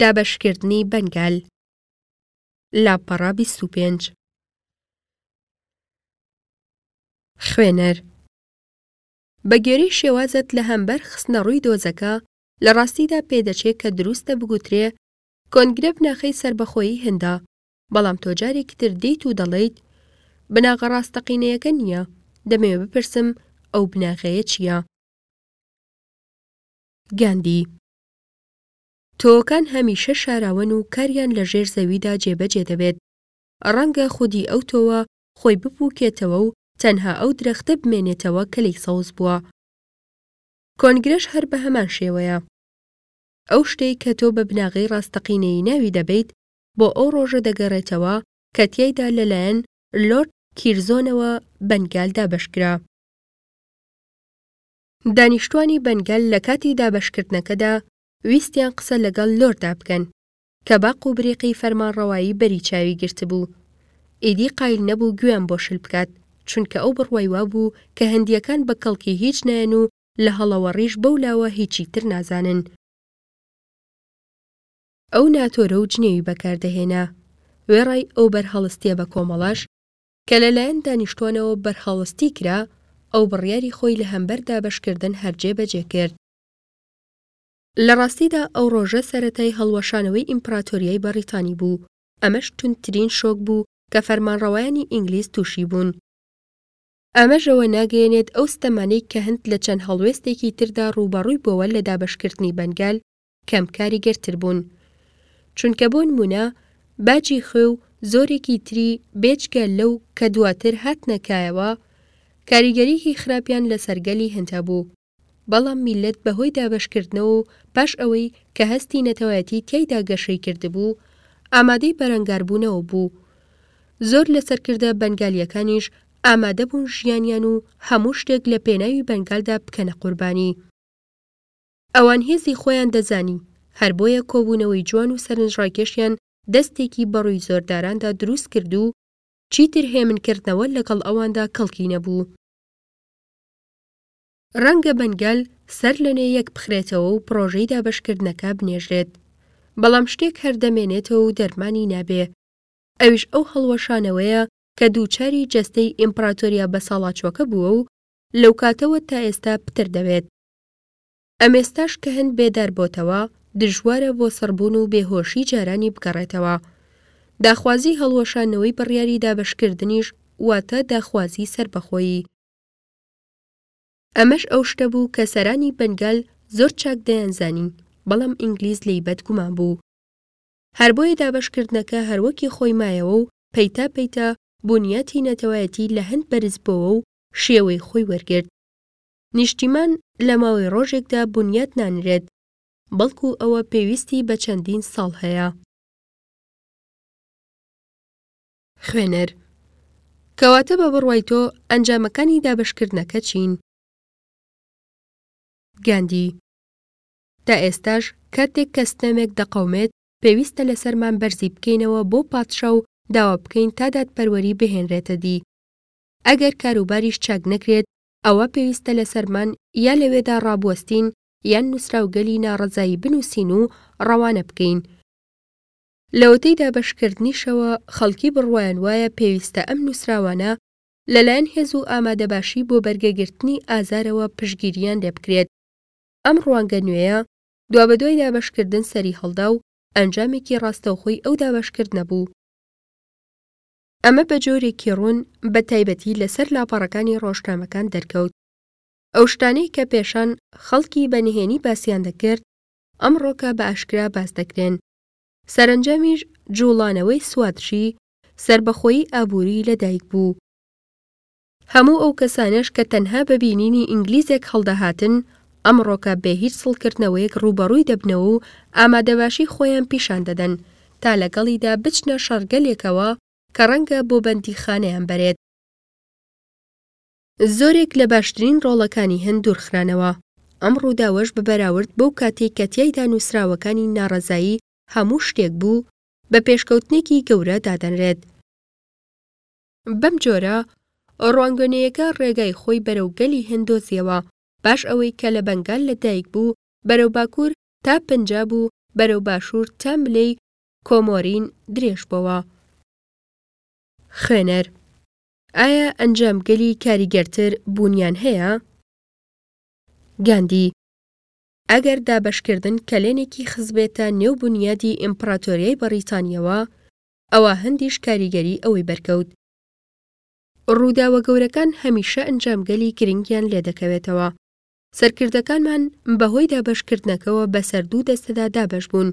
دابەشکردنی بەنگال لاپەڕە 25 خوێنەر بەگوێرەی شێوازت لە هەمبەر خستنە ڕووی دۆزەکە لە ڕاستیدا پێدەچێ کە دروستە بگوترێ کۆنگرە بناخەی سەربەخۆیی هندە بەڵام تۆ جارێکی تر دیت و دەڵێیت بناغە ڕاستەقینەیەکە نییە دەمێ بپرسم ئەو بناغەیە چییە؟ گاندی تۆوەکان هەمیشە شاراوەن و کاریان لە ژێر زەویدا جێبەجێ دەبێت. ڕەنگە خودی ئەو تۆوە خۆی بپووکێتەوە و تەنها ئەو درەختە بمێنێتەوە کە لێی سەوز بووە. کۆنگرەش هەر بە هەمان شێوەیە. ئەو شتەی کە تۆ بە بناغەی ڕاستەقینەیی ناوی دەبەیت، بۆ ئەو ڕۆژە دەگەڕێتەوە کە تیایدا لەلایەن لۆرد کیرزۆنەوە بەنگال دابەشکرا. دانیشتوانی بەنگەل لە کاتی دابەشکردنەکەدا ویستیان قسە لەگەڵ لۆردا بکەن، کە باق و بریقی فەرمانڕەوایی بەری چاوی گرتبوو، ئیدی قایل نەبوو گوێیان بۆ شل بکات، چونکە ئەو بڕوای وابوو کە هندییەکان بە کەڵکی هیچ نایەن و لە هەڵەوەڕیش بەو لاوە هیچی تر نازانن. ئەو ناتۆرە و جنێوی بەکاردەهێنا. وێڕای ئەو بەرهەڵستییە بەکۆمەڵەش، کە لەلایەن دانیشتوانەوە بەرهەڵستی کرا، ئەو بڕیاری خۆی لە هەمبەر دابەشکردن هەر جێ بەجێ کرد. لە ڕاستیدا ئەو ڕۆژە سەرەتای هەڵوەشانەوەی ئیمپراتۆریای بەڕیتانی بوو، ئەمەش توندترین شۆک بوو کە فەرمانڕەوایانی ئینگلیز تووشی بوون. ئەمەش ئەوە ناگەیەنێت ئەو ستەمانەی کە هند لە چەند هەڵوێستێکی تردا ڕووبەڕووی بۆوە لە دابەشکردنی بەنگال، کەم کاریگەرتر بوون چونکە بۆ نموونە باجی خوێ و زۆرێکی تری بێجگە لەو کە دواتر هاتنە کایەوە کاریگەریی خراپیان لەسەر گەلی هند هەبوو بەڵام میللەت بەهۆی دابەشکردنەوە و پاش ئەوەی کە هەستی نەتەوایەتی تیایدا گەشەی کردبوو ئامادەی بەرەنگاربوونەوە بوو زۆر لە سەرکردە بەنگالییەکانیش ئامادە بوون ژیانیان و هەموو شتێک لە پێناوی بەنگالدا بکەنە قوربانی. ئەوان هێزی خۆیان دەزانی، هەر بۆیە کۆبوونەوەی جوان و سەرنجڕاکێشیان دەستێکی بە ڕووی زۆرداراندا دروست کرد و چیتر هێمنکردنەوە لەگەڵ ئەواندا کەڵکی نەبوو. ڕەنگە بەنگال سەر لەنوێ یەک بخرێتەوە و پڕۆژەی دابەشکردنەکە بنێژرێت، بەڵام شتێک هەر دەمێنێتەوە و دەرمانی نابێ، ئەویش ئەو هەڵوەشانەوەیە کە دووچاری جەستەی ئیمپڕاتۆریا بەساڵاچووەکە بووە و لەوکاتەوە تا ئێستا پتر دەبێت. ئەمێستاش کە هەند بێدار بۆتەوە، دژوارە بۆ سڕبوون و بێ هۆشی جارانی بگەڕێتەوە. داخوازی هەڵوەشانەوەی بڕیاری دابەشکردنیش واتە داخوازی سەربەخۆیی. ئەمەش ئەو شتە بوو کە سەرانی بەنگال زۆر چاک دەیانزانی، بەڵام ئینگلیز لێی بەدگومان بوو. هەر بۆیە دابەشکردنەکە هەر وەکی خۆی مایەوە و پەیتا پەیتا بونیاتی نەتەوایەتی لە هەند بەرز بۆوە و شێوەی خۆی وەرگرت. نیشتیمان لە ماوەی ڕۆژێکدا بنیات نانرێت، بەڵکو ئەوە پێویستی بە چەندین ساڵ هەیە. خوێنەر، کەواتە بە بڕوای تۆ ئەنجامەکانی دابەشکردنەکە چین؟ گاندی، تا ئێستاش کاتێک کە ستەمێک دەقەومێت، پێویستە لەسەرمان بەرزی بکەینەوە بۆ پادشا و داوا بکەین تا دادپەروەری بهێنرێتە دی. ئەگەر کاروباریش چاک نەکرێت، ئەوە پێویستە لەسەرمان یا لەوێدا ڕابوەستین یان نووسراوگەلی ناڕەزایی بنووسین و ڕەوانە بکەین. لەوەتەی دابەشکردنیشەوە خەڵکی بڕوایان وایە پێویستە ئەم نووسراوانە لەلایەن هێز و ئامادەباشی بۆ بەرگەگرتنی ئازارەوە پشتگیرییان لێ بکرێت. ئەم ڕوانگە نوێیە دوابەدوای دابەشکردن سەریهەڵدا و ئەنجامێکی ڕاستەوخۆی ئەو دابەشکردنە بوو. ئەمە بە جۆرێکی ڕوون بە تایبەتی لە سەر لاپەڕەکانی ڕۆژنامەکان دەرکەوت. ئەو شتانەی کە پێشان خەڵکی بە نهێنی باسیان دەکرد، ئەمڕۆکە بە ئاشکرا باس دەکرێن. سەرەنجامیش جووڵانەوەی سوادشی، سەربەخۆیی ئابووری لە دایک بوو. هەموو ئەو کەسانەش کە تەنها بە بینینی ئینگلیزێک هەڵدەهاتن، ئەمڕۆکە بێ هیچ سڵکردنەوەیەک ڕووبەڕووی دەبنەوە و ئامادەباشی خۆیان پیشان دەدەن تا لەگەڵیدا بچنە شەڕگەلێکەوە کە ڕەنگە بۆ بەندیخانەیان بەرێت. زۆرێک لە باشترین ڕۆڵەکانی هند دوورخرانەوە. ئەم ڕووداوەش بە بەراورد بەو کاتەی کە تیایدا نووسراوەکانی ناڕەزایی هەموو شتێک بوو، بە پێشکەوتنێکی گەورە دادەنرێت. بەم جۆرە ڕوانگەنوێیەکە ڕێگای خۆی بەرەو گەلی هند دۆزیەوە، پاش ئەوەی کە لە بەنگال لە دایک بوو، بەرەو باکوور تا پنجاب و بەرەو باشوور تا ملێی کۆمۆرین درێژ بۆوە. خوێنەر، ئایا ئەنجامگەلی کاریگەرتر بوونیان هەیە؟ گاندی، ئەگەر دابەشکردن کەلێنێکی خزبێتە نێو بونیادی ئیمپڕاتۆریای بەڕیتانیەوە، ئەوا هەندیش کاریگەری ئەوەی بەرکەوت. ڕووداوە گەورەکان هەمیشە ئەنجامگەلی گرنگیان لێدەکەوێتەوە. سەرکردەکانمان بەهۆی دابەشکردنەکەوە بەسەر دوو دەستەدا دابەش بوون،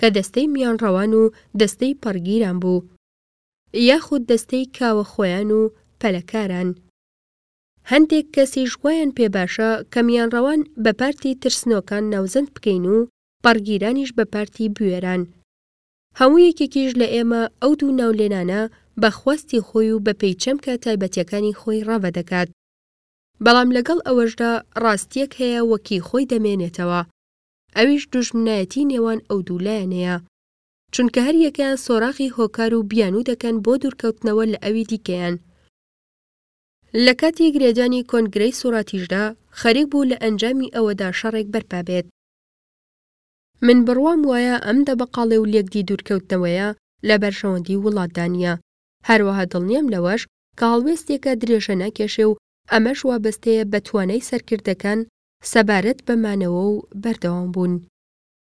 کە دەستەی میانڕەوان و دەستەی پەڕگیران بوو، یاخود دەستەی کاوەخۆیان و پەلەکاران. هەندێک کەسیش وایان پێ باشە کە میانڕەوان بە پارتی ترسنۆکان ناوزەند بکەین و پەڕگیرانیش بە پارتی بوێران. هەموو یەکێکیش لە ئێمە ئەو دوو ناولێنانە بە خواستی خۆی و بەپێی چەمکە تایبەتیەکانی خۆی ڕاڤە دەکات. بەڵام لەگەڵ ئەوەشدا ڕاستیەک هەیە وەکی خۆی دەمێنێتەوە، ئەویش دوژمنایەتی نێوان ئەو دوو لایەنەیە. چونکە هەر یەکەیان سۆراغی هۆکار و بیانوو دەکەن بۆ دوورکەوتنەوە لە ئەوی دیکەیان. لە کاتی گرێدانی کۆنگرەی سوڕاتیشدا خەریک بوو لە ئەنجامی ئەوەدا شەڕێک بەرپا بێت. من بڕوام وایە ئەم دەبەقاڵێ و لێکدی دوورکەوتنەوەیە لە بەرژەوەندی وڵاتدا نییە. هەروەها دڵنیام لەوەش کە هەڵوێستێکە درێژە ناکێشێ و ئەمەش وابەستەیە بە توانای سەرکردەکان سەبارەت بە مانەوە و بەردەوامبوون.